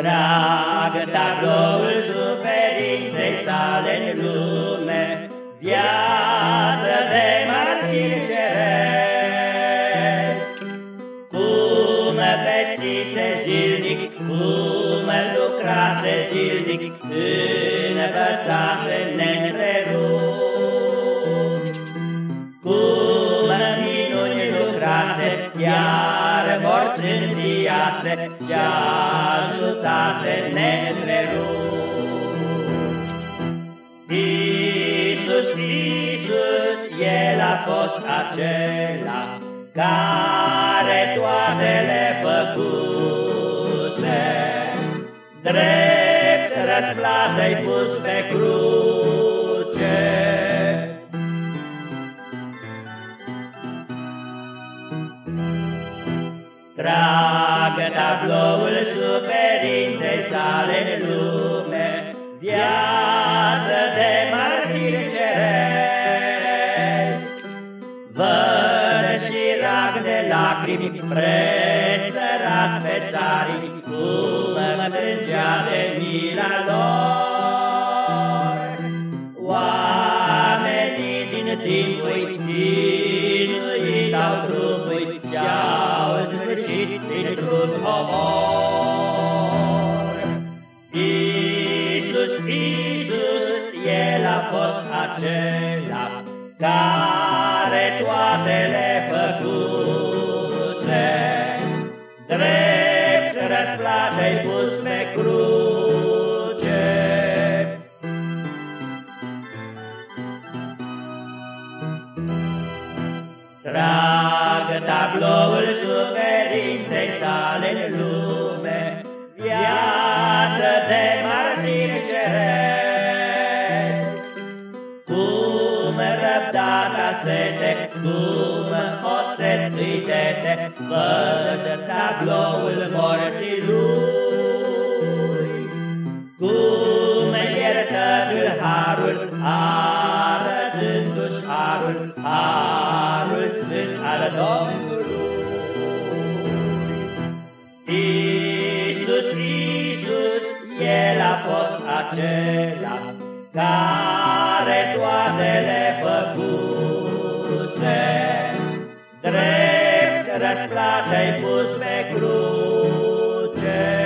Trag tabloul suferinței sale în lume, Viață de martir ceresc. Cum vestise zilnic, cum lucrase zilnic, Învățase neîntrerupt. Morți înviase, Și-a ajutase neîntrerupt. Iisus, Iisus, El a fost acela care toate le făcuse. Drept răsplată-i pus pe cruce. Tragă tabloul suferinței sale în lume, Viață de martir ceresc. Văd și rag de lacrimi presărat pe țarii, Cum mă plângea de mila lor. Sfârșit printr-un omor. Iisus, Iisus, El a fost acela care toate le făcuse. Drept răsplată-i pus pe cruce. Trag tabloul suferinței răbdata sete, cum oțet îi dete, Văd tabloul morții lui. Cum iertă harul, arătându-și harul, harul sfânt al Domnului. Iisus, Iisus, El a fost acela care la te-ai pus pe cruce.